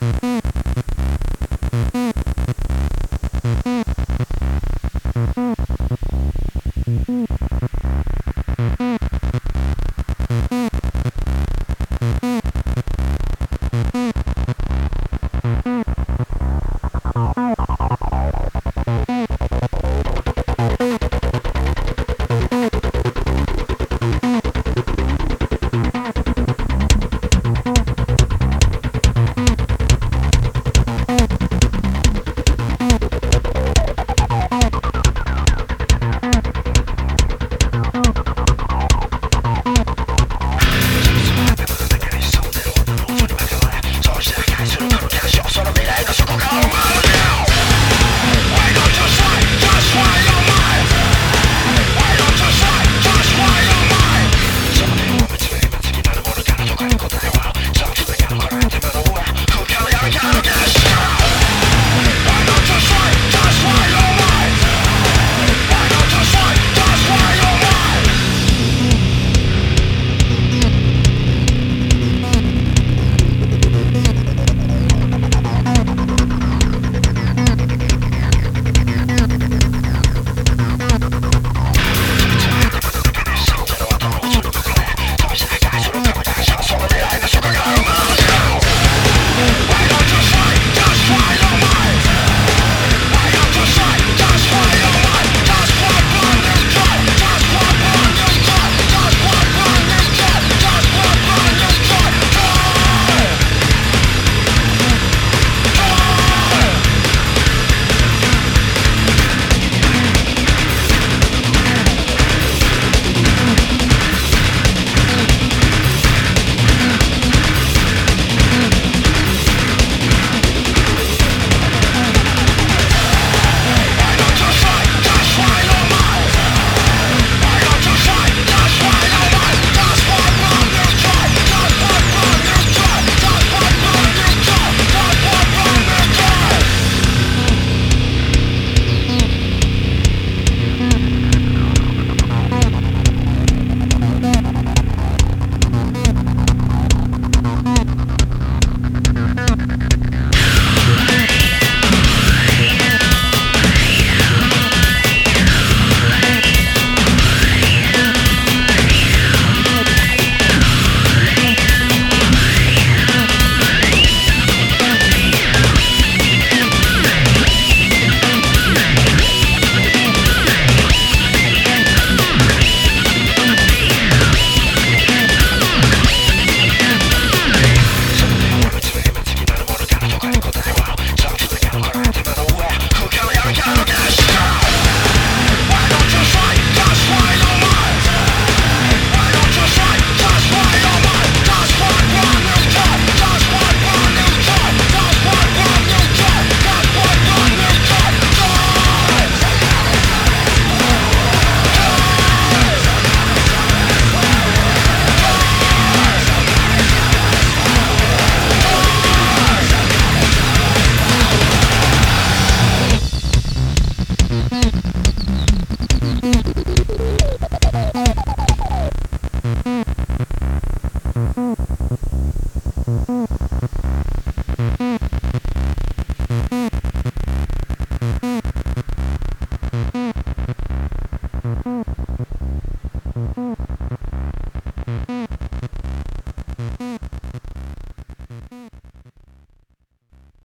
Bye.